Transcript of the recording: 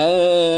哎